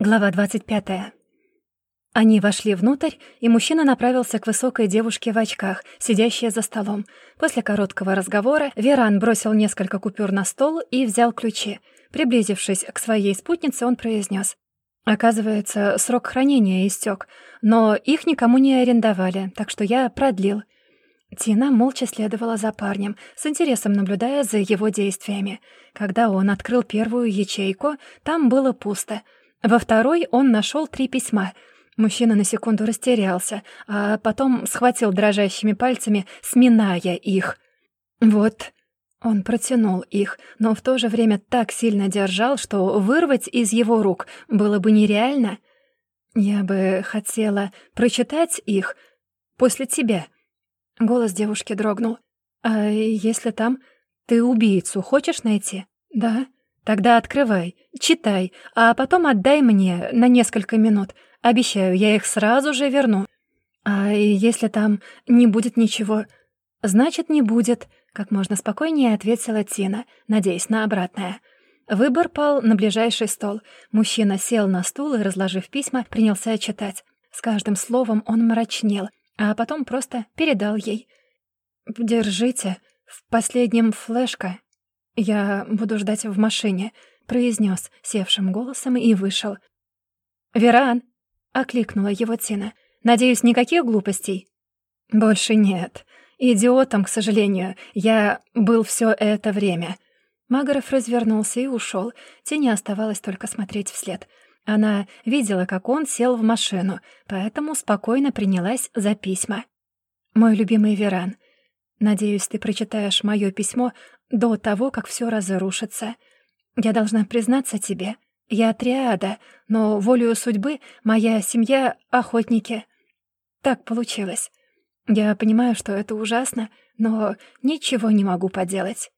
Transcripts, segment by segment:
Глава 25. Они вошли внутрь, и мужчина направился к высокой девушке в очках, сидящей за столом. После короткого разговора Веран бросил несколько купюр на стол и взял ключи. Приблизившись к своей спутнице, он произнес: «Оказывается, срок хранения истек, но их никому не арендовали, так что я продлил». Тина молча следовала за парнем, с интересом наблюдая за его действиями. Когда он открыл первую ячейку, там было пусто — во второй он нашел три письма. Мужчина на секунду растерялся, а потом схватил дрожащими пальцами, сминая их. «Вот». Он протянул их, но в то же время так сильно держал, что вырвать из его рук было бы нереально. «Я бы хотела прочитать их после тебя». Голос девушки дрогнул. «А если там ты убийцу хочешь найти?» «Да». Тогда открывай, читай, а потом отдай мне на несколько минут. Обещаю, я их сразу же верну. А если там не будет ничего? Значит, не будет, как можно спокойнее ответила Тина, надеясь на обратное. Выбор пал на ближайший стол. Мужчина сел на стул и, разложив письма, принялся читать. С каждым словом он мрачнел, а потом просто передал ей. «Держите, в последнем флешка, «Я буду ждать в машине», — произнес севшим голосом и вышел. «Веран!» — окликнула его Тина. «Надеюсь, никаких глупостей?» «Больше нет. Идиотом, к сожалению, я был все это время». Магаров развернулся и ушел. Тине оставалось только смотреть вслед. Она видела, как он сел в машину, поэтому спокойно принялась за письма. «Мой любимый Веран, надеюсь, ты прочитаешь мое письмо до того, как все разрушится. Я должна признаться тебе, я триада, но волею судьбы моя семья — охотники. Так получилось. Я понимаю, что это ужасно, но ничего не могу поделать.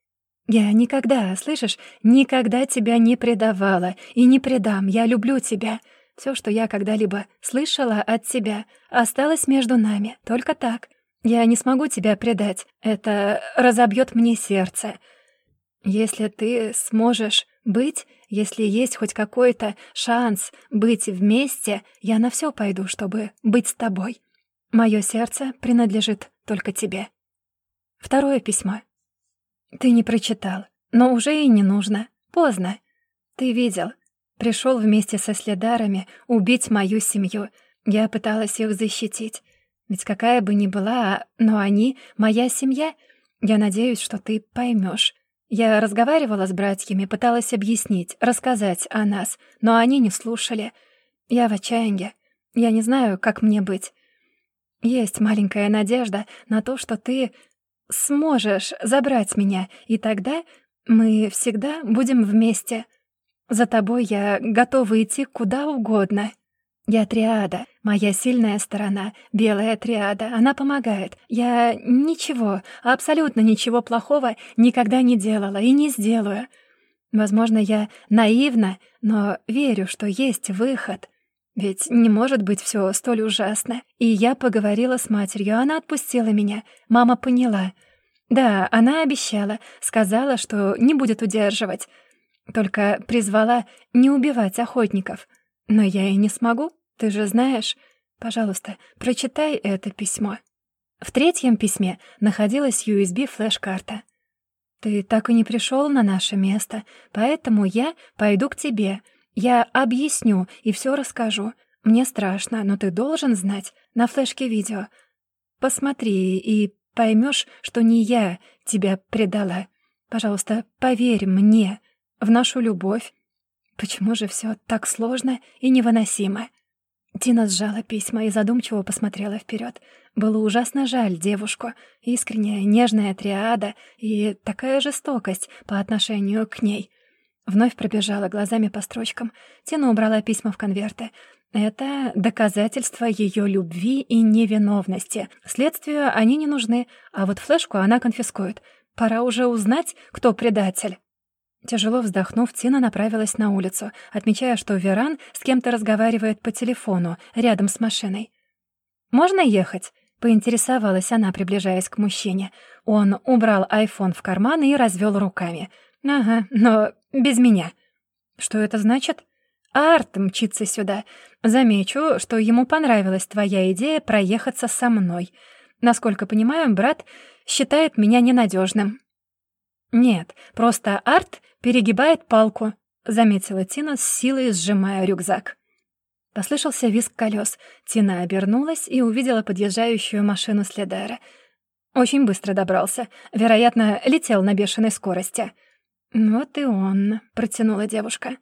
Я никогда, слышишь, никогда тебя не предавала и не предам. Я люблю тебя. Все, что я когда-либо слышала от тебя, осталось между нами. Только так. Я не смогу тебя предать. Это разобьет мне сердце. Если ты сможешь быть, если есть хоть какой-то шанс быть вместе, я на все пойду, чтобы быть с тобой. Мое сердце принадлежит только тебе. Второе письмо. Ты не прочитал, но уже и не нужно. Поздно. Ты видел. Пришел вместе со следарами убить мою семью. Я пыталась их защитить. Ведь какая бы ни была, но они — моя семья. Я надеюсь, что ты поймешь. Я разговаривала с братьями, пыталась объяснить, рассказать о нас, но они не слушали. Я в отчаянии. Я не знаю, как мне быть. Есть маленькая надежда на то, что ты сможешь забрать меня, и тогда мы всегда будем вместе. За тобой я готова идти куда угодно. Я триада, моя сильная сторона, белая триада, она помогает. Я ничего, абсолютно ничего плохого никогда не делала и не сделаю. Возможно, я наивна, но верю, что есть выход. Ведь не может быть все столь ужасно. И я поговорила с матерью, она отпустила меня. Мама поняла. Да, она обещала, сказала, что не будет удерживать. Только призвала не убивать охотников — но я и не смогу, ты же знаешь. Пожалуйста, прочитай это письмо. В третьем письме находилась USB-флеш-карта. Ты так и не пришел на наше место, поэтому я пойду к тебе. Я объясню и все расскажу. Мне страшно, но ты должен знать на флешке видео. Посмотри и поймешь, что не я тебя предала. Пожалуйста, поверь мне в нашу любовь, Почему же все так сложно и невыносимо? Тина сжала письма и задумчиво посмотрела вперед. Было ужасно жаль девушку. Искренняя, нежная триада и такая жестокость по отношению к ней. Вновь пробежала глазами по строчкам. Тина убрала письма в конверты. Это доказательство ее любви и невиновности. Следствию они не нужны, а вот флешку она конфискует. Пора уже узнать, кто предатель. Тяжело вздохнув, Тина направилась на улицу, отмечая, что Веран с кем-то разговаривает по телефону рядом с машиной. «Можно ехать?» — поинтересовалась она, приближаясь к мужчине. Он убрал айфон в карман и развел руками. «Ага, но без меня». «Что это значит?» Арт мчится сюда. Замечу, что ему понравилась твоя идея проехаться со мной. Насколько понимаю, брат считает меня ненадежным. «Нет, просто Арт перегибает палку», — заметила Тина с силой, сжимая рюкзак. Послышался визг колес. Тина обернулась и увидела подъезжающую машину Следера. Очень быстро добрался. Вероятно, летел на бешеной скорости. «Вот и он», — протянула девушка.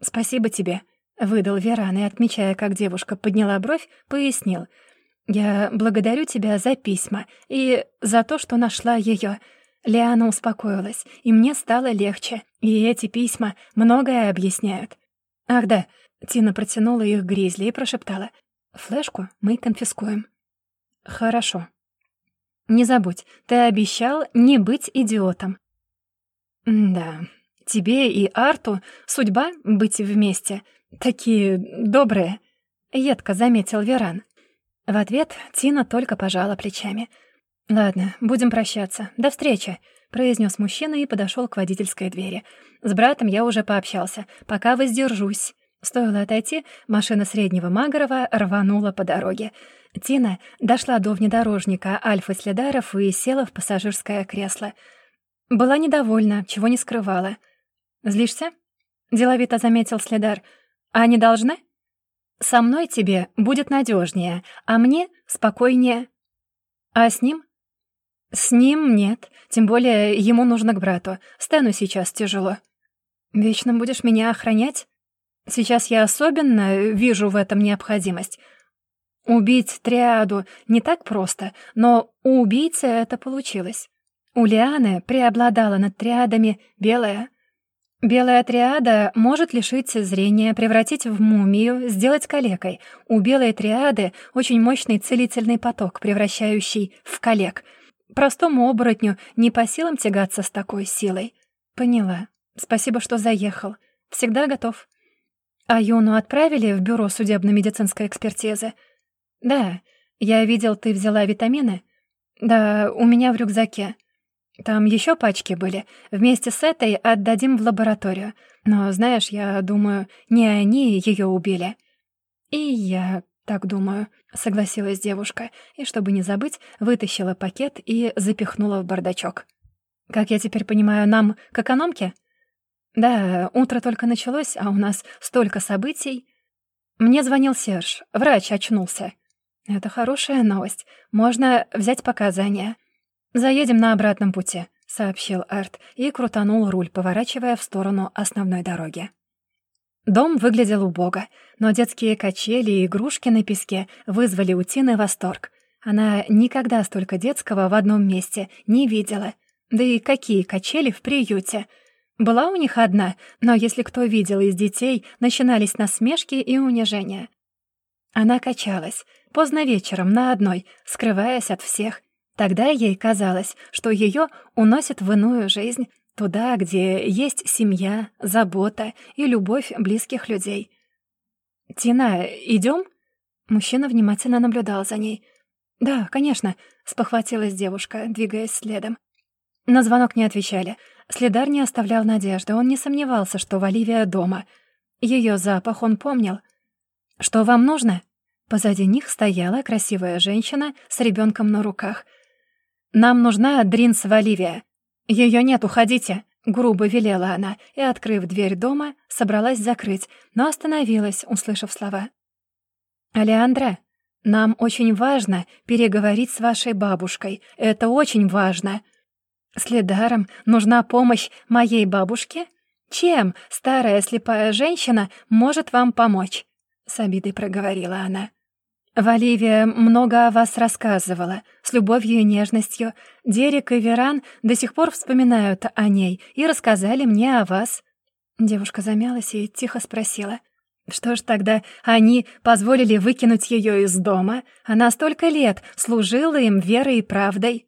«Спасибо тебе», — выдал Веран, и, отмечая, как девушка подняла бровь, пояснил. «Я благодарю тебя за письма и за то, что нашла ее. Лиана успокоилась, и мне стало легче, и эти письма многое объясняют. Ах да, Тина протянула их Гризли и прошептала. «Флешку мы конфискуем». «Хорошо. Не забудь, ты обещал не быть идиотом». «Да, тебе и Арту судьба быть вместе. Такие добрые», — едко заметил Веран. В ответ Тина только пожала плечами — «Ладно, будем прощаться. До встречи», — произнес мужчина и подошел к водительской двери. «С братом я уже пообщался. Пока воздержусь». Стоило отойти, машина среднего Магарова рванула по дороге. Тина дошла до внедорожника Альфы Следаров и села в пассажирское кресло. Была недовольна, чего не скрывала. «Злишься?» — деловито заметил Следар. «А не должны?» «Со мной тебе будет надежнее, а мне спокойнее». «А с ним?» «С ним нет, тем более ему нужно к брату. Стэну сейчас тяжело». «Вечно будешь меня охранять?» «Сейчас я особенно вижу в этом необходимость. Убить триаду не так просто, но у убийцы это получилось. У Лианы преобладала над триадами белая. Белая триада может лишить зрения, превратить в мумию, сделать калекой. У белой триады очень мощный целительный поток, превращающий в калек — Простому оборотню не по силам тягаться с такой силой. Поняла. Спасибо, что заехал. Всегда готов. А Юну отправили в бюро судебно-медицинской экспертизы? Да. Я видел, ты взяла витамины? Да, у меня в рюкзаке. Там еще пачки были. Вместе с этой отдадим в лабораторию. Но, знаешь, я думаю, не они ее убили. И я «Так думаю», — согласилась девушка, и, чтобы не забыть, вытащила пакет и запихнула в бардачок. «Как я теперь понимаю, нам к экономке?» «Да, утро только началось, а у нас столько событий». Мне звонил Серж, врач очнулся. «Это хорошая новость. Можно взять показания. Заедем на обратном пути», — сообщил Арт и крутанул руль, поворачивая в сторону основной дороги. Дом выглядел убого, но детские качели и игрушки на песке вызвали у Тины восторг. Она никогда столько детского в одном месте не видела. Да и какие качели в приюте? Была у них одна, но если кто видел из детей, начинались насмешки и унижения. Она качалась, поздно вечером на одной, скрываясь от всех. Тогда ей казалось, что ее уносят в иную жизнь, Туда, где есть семья, забота и любовь близких людей. «Тина, идем? Мужчина внимательно наблюдал за ней. «Да, конечно», — спохватилась девушка, двигаясь следом. На звонок не отвечали. Следар не оставлял надежды, он не сомневался, что Валивия дома. Ее запах он помнил. «Что вам нужно?» Позади них стояла красивая женщина с ребенком на руках. «Нам нужна Дринс Валивия», «Ее нет, уходите!» — грубо велела она и, открыв дверь дома, собралась закрыть, но остановилась, услышав слова. «Алеандра, нам очень важно переговорить с вашей бабушкой. Это очень важно. С Лидаром нужна помощь моей бабушке? Чем старая слепая женщина может вам помочь?» — с обидой проговорила она. Валивия много о вас рассказывала, с любовью и нежностью. Дерек и Веран до сих пор вспоминают о ней и рассказали мне о вас». Девушка замялась и тихо спросила. «Что ж тогда они позволили выкинуть ее из дома? Она столько лет служила им верой и правдой».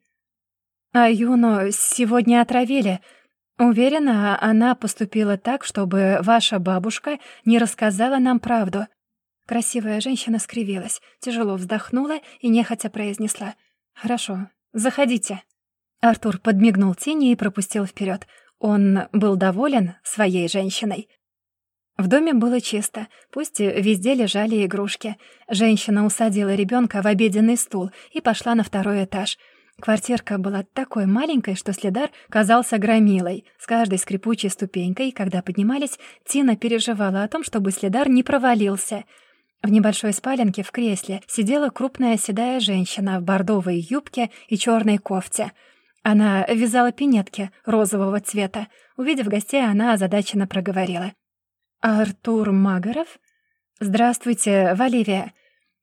«А Юну сегодня отравили. Уверена, она поступила так, чтобы ваша бабушка не рассказала нам правду. Красивая женщина скривилась, тяжело вздохнула и нехотя произнесла. «Хорошо, заходите». Артур подмигнул тени и пропустил вперед. Он был доволен своей женщиной. В доме было чисто, пусть везде лежали игрушки. Женщина усадила ребенка в обеденный стул и пошла на второй этаж. Квартирка была такой маленькой, что следар казался громилой. С каждой скрипучей ступенькой, когда поднимались, Тина переживала о том, чтобы следар не провалился. В небольшой спаленке в кресле сидела крупная седая женщина в бордовой юбке и черной кофте. Она вязала пинетки розового цвета. Увидев гостей, она озадаченно проговорила. «Артур Магоров? Здравствуйте, Валивия.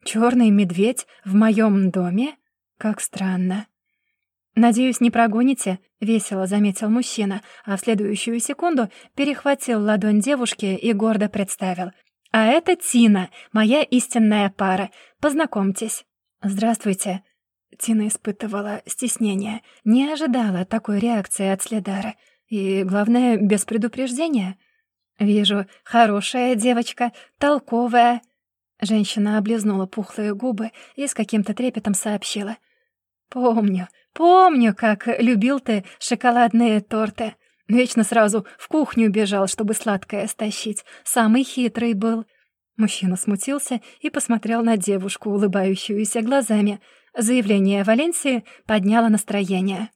Черный медведь в моем доме? Как странно». «Надеюсь, не прогоните?» — весело заметил мужчина, а в следующую секунду перехватил ладонь девушки и гордо представил. «А это Тина, моя истинная пара. Познакомьтесь». «Здравствуйте». Тина испытывала стеснение, не ожидала такой реакции от Следара. И, главное, без предупреждения — «Вижу, хорошая девочка, толковая». Женщина облизнула пухлые губы и с каким-то трепетом сообщила. «Помню, помню, как любил ты шоколадные торты. Вечно сразу в кухню бежал, чтобы сладкое стащить. Самый хитрый был». Мужчина смутился и посмотрел на девушку, улыбающуюся глазами. Заявление Валенсии подняло настроение.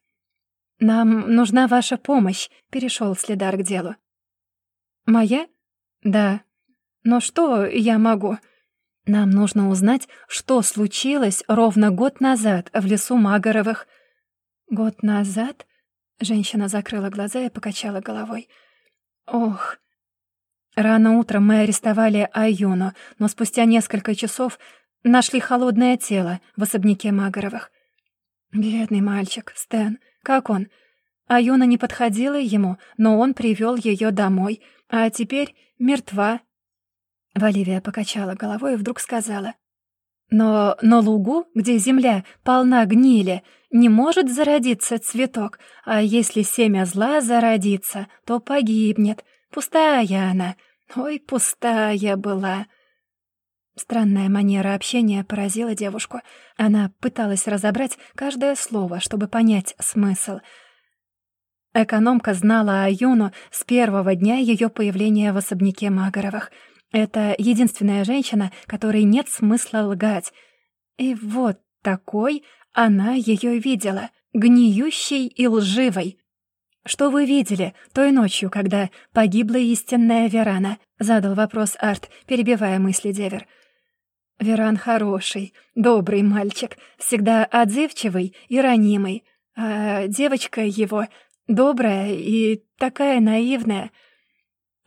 «Нам нужна ваша помощь», — перешел следар к делу. «Моя?» «Да». «Но что я могу?» «Нам нужно узнать, что случилось ровно год назад в лесу Магоровых». «Год назад?» Женщина закрыла глаза и покачала головой. «Ох...» Рано утром мы арестовали Аюну, но спустя несколько часов нашли холодное тело в особняке Магоровых. Бедный мальчик, Стэн. Как он? Аюна не подходила ему, но он привел ее домой — а теперь мертва». Валивия покачала головой и вдруг сказала. «Но на лугу, где земля полна гнили, не может зародиться цветок, а если семя зла зародится, то погибнет. Пустая она. Ой, пустая была». Странная манера общения поразила девушку. Она пыталась разобрать каждое слово, чтобы понять смысл — Экономка знала о с первого дня ее появления в особняке Магоровых. Это единственная женщина, которой нет смысла лгать. И вот такой она ее видела, гниющей и лживой. «Что вы видели той ночью, когда погибла истинная Верана?» — задал вопрос Арт, перебивая мысли Девер. «Веран хороший, добрый мальчик, всегда отзывчивый и ранимый. А девочка его Добрая и такая наивная.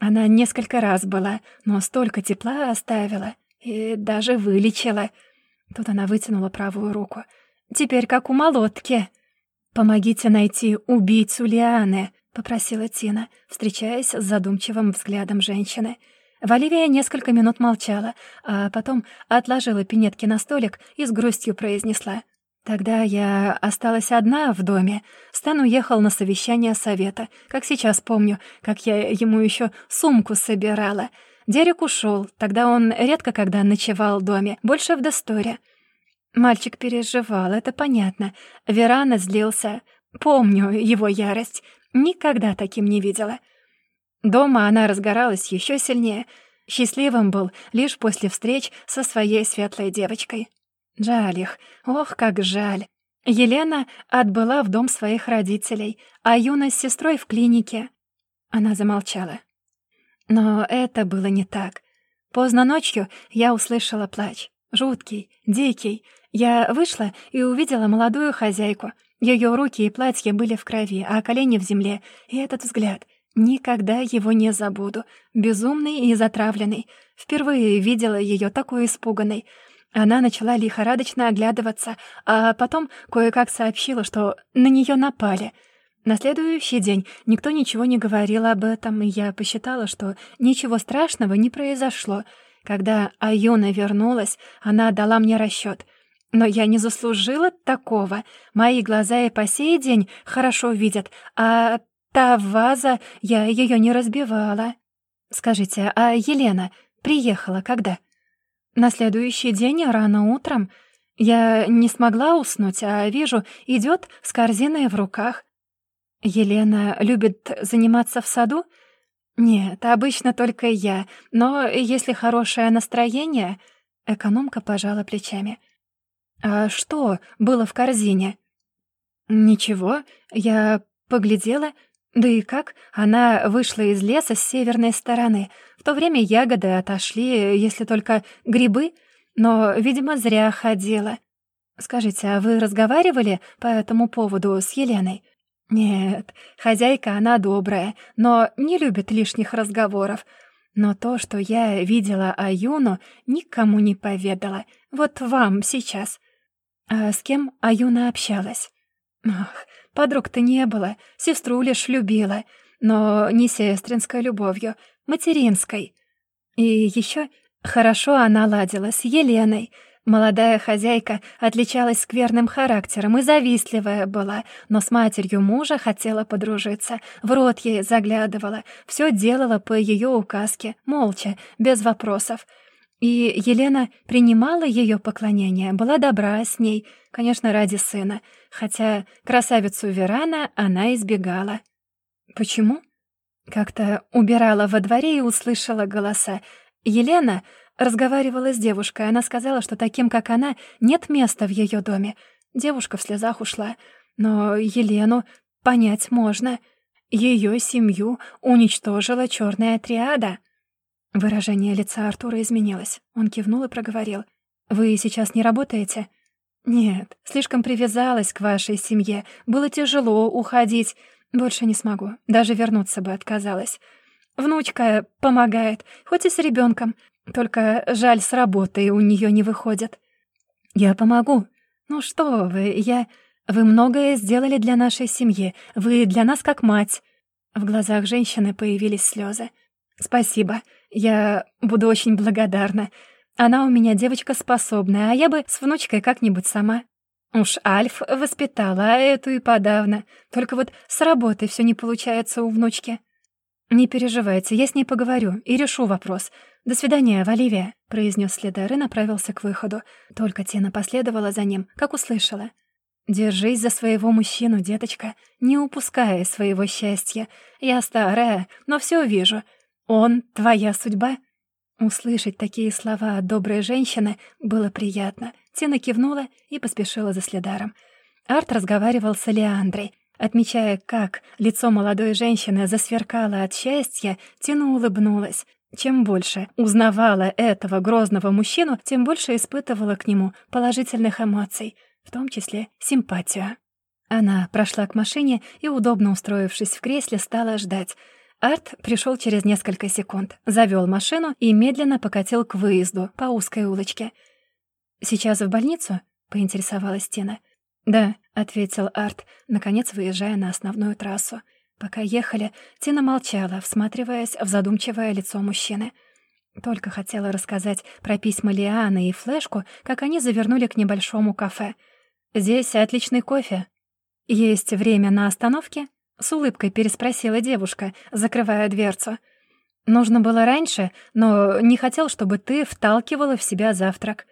Она несколько раз была, но столько тепла оставила и даже вылечила. Тут она вытянула правую руку. Теперь как у молотки. «Помогите найти убийцу Лианы», — попросила Тина, встречаясь с задумчивым взглядом женщины. Валивия несколько минут молчала, а потом отложила пинетки на столик и с грустью произнесла. Тогда я осталась одна в доме. Стэн уехал на совещание совета. Как сейчас помню, как я ему еще сумку собирала. Дерек ушел. Тогда он редко когда ночевал в доме, больше в Досторе. Мальчик переживал, это понятно. Верана злился. Помню его ярость. Никогда таким не видела. Дома она разгоралась еще сильнее. Счастливым был лишь после встреч со своей светлой девочкой. Жаль их, ох, как жаль. Елена отбыла в дом своих родителей, а Юна с сестрой в клинике. Она замолчала. Но это было не так. Поздно ночью я услышала плач. Жуткий, дикий. Я вышла и увидела молодую хозяйку. Ее руки и платье были в крови, а колени в земле. И этот взгляд. Никогда его не забуду. Безумный и затравленный. Впервые видела ее такой испуганной. Она начала лихорадочно оглядываться, а потом кое-как сообщила, что на нее напали. На следующий день никто ничего не говорил об этом, и я посчитала, что ничего страшного не произошло. Когда Аюна вернулась, она дала мне расчет. Но я не заслужила такого. Мои глаза и по сей день хорошо видят, а та ваза, я ее не разбивала. Скажите, а Елена приехала когда?» На следующий день, рано утром, я не смогла уснуть, а вижу, идет с корзиной в руках. Елена любит заниматься в саду? «Нет, обычно только я, но если хорошее настроение...» Экономка пожала плечами. «А что было в корзине?» «Ничего, я поглядела. Да и как? Она вышла из леса с северной стороны. В то время ягоды отошли, если только грибы, но, видимо, зря ходила. Скажите, а вы разговаривали по этому поводу с Еленой?» «Нет, хозяйка она добрая, но не любит лишних разговоров. Но то, что я видела Аюну, никому не поведала. Вот вам сейчас. А с кем Аюна общалась?» «Ах, подруг-то не было, сестру лишь любила, но не сестринской любовью, материнской. И еще хорошо она ладила с Еленой». Молодая хозяйка отличалась скверным характером и завистливая была, но с матерью мужа хотела подружиться, в рот ей заглядывала, все делала по ее указке, молча, без вопросов. И Елена принимала ее поклонение, была добра с ней, конечно, ради сына, хотя красавицу Верана она избегала. Почему? Как-то убирала во дворе и услышала голоса. Елена Разговаривала с девушкой, она сказала, что таким, как она, нет места в ее доме. Девушка в слезах ушла. Но Елену понять можно. Ее семью уничтожила черная триада. Выражение лица Артура изменилось. Он кивнул и проговорил. «Вы сейчас не работаете?» «Нет, слишком привязалась к вашей семье. Было тяжело уходить. Больше не смогу. Даже вернуться бы отказалась. Внучка помогает, хоть и с ребенком. Только жаль, с работы у нее не выходит. Я помогу. Ну что вы, я... Вы многое сделали для нашей семьи. Вы для нас как мать. В глазах женщины появились слезы. Спасибо. Я буду очень благодарна. Она у меня девочка способная, а я бы с внучкой как-нибудь сама. Уж Альф воспитала, эту и подавно. Только вот с работы все не получается у внучки. «Не переживайте, я с ней поговорю и решу вопрос. До свидания, Валивия», — произнес следар и направился к выходу. Только Тина последовала за ним, как услышала. «Держись за своего мужчину, деточка, не упуская своего счастья. Я старая, но все вижу. Он — твоя судьба». Услышать такие слова от доброй женщины было приятно. Тина кивнула и поспешила за следаром. Арт разговаривал с Алиандрой. Отмечая, как лицо молодой женщины засверкало от счастья, Тина улыбнулась. Чем больше узнавала этого грозного мужчину, тем больше испытывала к нему положительных эмоций, в том числе симпатию. Она прошла к машине и, удобно устроившись в кресле, стала ждать. Арт пришел через несколько секунд, завел машину и медленно покатил к выезду по узкой улочке. «Сейчас в больницу?» — поинтересовалась Тина. «Да», — ответил Арт, наконец выезжая на основную трассу. Пока ехали, Тина молчала, всматриваясь в задумчивое лицо мужчины. Только хотела рассказать про письма Лианы и флешку, как они завернули к небольшому кафе. «Здесь отличный кофе. Есть время на остановке?» — с улыбкой переспросила девушка, закрывая дверцу. «Нужно было раньше, но не хотел, чтобы ты вталкивала в себя завтрак.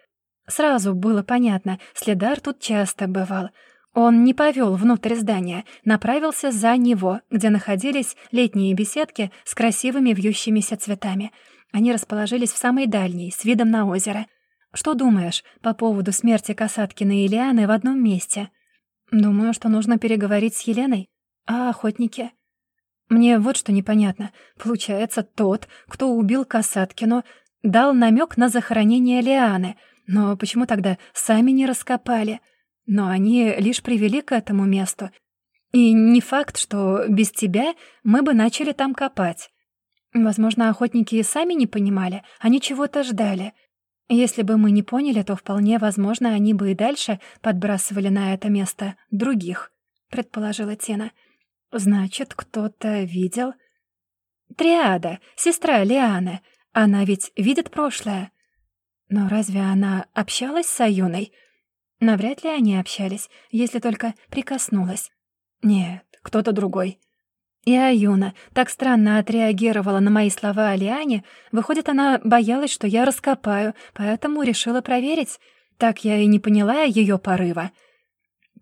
Сразу было понятно, следар тут часто бывал. Он не повел внутрь здания, направился за него, где находились летние беседки с красивыми вьющимися цветами. Они расположились в самой дальней, с видом на озеро. «Что думаешь по поводу смерти Касаткина и Ильяны в одном месте?» «Думаю, что нужно переговорить с Еленой. А охотники?» «Мне вот что непонятно. Получается, тот, кто убил Касаткину, дал намек на захоронение Лианы — но почему тогда сами не раскопали? Но они лишь привели к этому месту. И не факт, что без тебя мы бы начали там копать. Возможно, охотники и сами не понимали, они чего-то ждали. Если бы мы не поняли, то вполне возможно, они бы и дальше подбрасывали на это место других, предположила Тина. Значит, кто-то видел... Триада, сестра Лианы. Она ведь видит прошлое. Но разве она общалась с Аюной? Навряд ли они общались, если только прикоснулась. Нет, кто-то другой. И Аюна так странно отреагировала на мои слова о Лиане. Выходит, она боялась, что я раскопаю, поэтому решила проверить. Так я и не поняла ее порыва.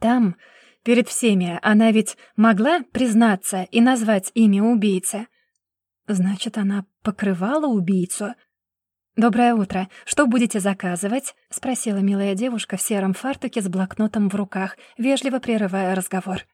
Там, перед всеми, она ведь могла признаться и назвать имя убийцы. Значит, она покрывала убийцу? «Доброе утро. Что будете заказывать?» — спросила милая девушка в сером фартуке с блокнотом в руках, вежливо прерывая разговор.